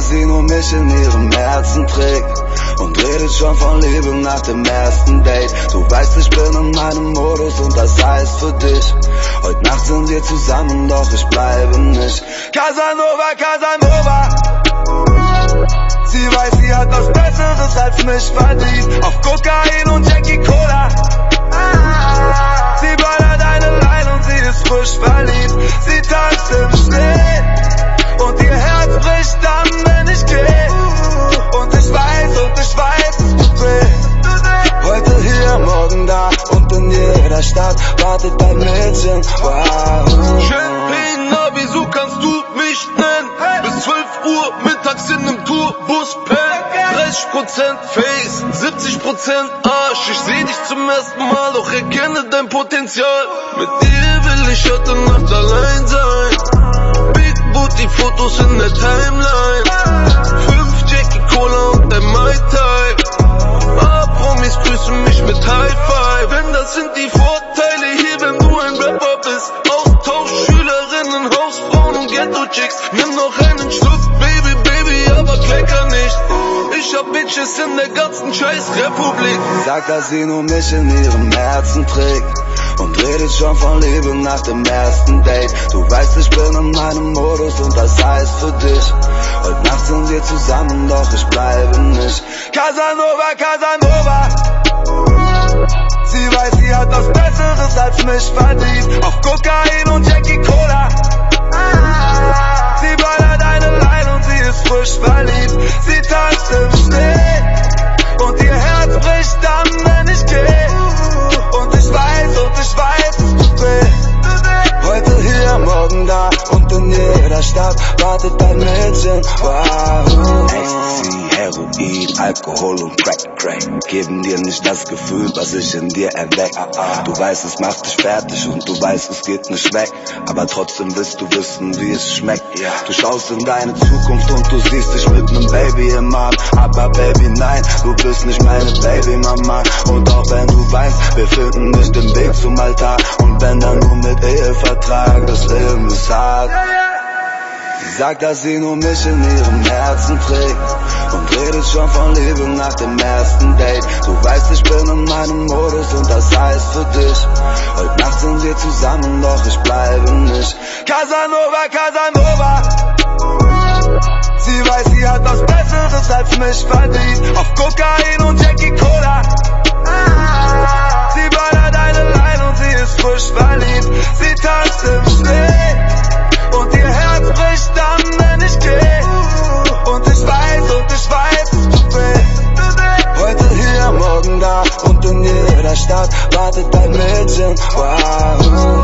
sie nur mich in ihrem Herzen trägt und redet schon von Liebe nach dem ersten Date. Du weißt, ich bin in meinem Modus und das heißt für dich. Heute Nacht sind wir zusammen, doch ich bleibe nicht. Casanova, Casanova. Sie weiß, sie hat was Besseres als mich verdient. Auf Kokain und Jackie Cola. Stadt wartet ein Mädchen. Wow. Champagne, wieso kannst du mich nennen? Bis 12 Uhr mittags in nem Tourbus pennen. 30% Face, 70% Arsch. Ich seh dich zum ersten Mal, doch erkenne dein Potenzial. Mit dir will ich heute Nacht allein sein. Und Ghetto-Chicks. Nimm noch einen Schluck, Baby, Baby, aber klecker nicht. Ich hab Bitches in der ganzen scheiß Republik. Sagt, dass sie nur mich in ihrem Herzen trägt und redet schon von Liebe nach dem ersten Date. Du weißt, ich bin in meinem Modus und das heißt für dich. Heute Nacht sind wir zusammen, doch ich bleibe nicht. Casanova, Casanova. Sie weiß, sie hat was Besseres als mich verdient. Verliebt. Sie tanzt im Schnee und ihr Herz bricht dann, wenn ich geh. Und ich weiß, und ich weiß, es weh. Heute hier, morgen da und in jeder Stadt wartet ein Mädchen. Wow. Alkohol und Crack, Crack geben dir nicht das Gefühl, was ich in dir erweck. Du weißt, es macht dich fertig und du weißt, es geht nicht weg. Aber trotzdem willst du wissen, wie es schmeckt. Du schaust in deine Zukunft und du siehst dich mit nem Baby im Arm. Aber Baby, nein, du bist nicht meine Babymama. Und auch wenn du weißt, wir finden nicht den Weg zum Altar. Und wenn dann nur mit Ehevertrag, das Leben ist hart. Sagt, dass sie nur mich in ihrem Herzen trägt und redet schon von Liebe nach dem ersten Date. Du weißt, ich bin in meinem Modus und das heißt für dich. Heute Nacht sind wir zusammen, doch ich bleibe nicht. Casanova, Casanova. Sie weiß, sie hat was Besseres als mich verdient. Auf Kokain und That tak meczem wow.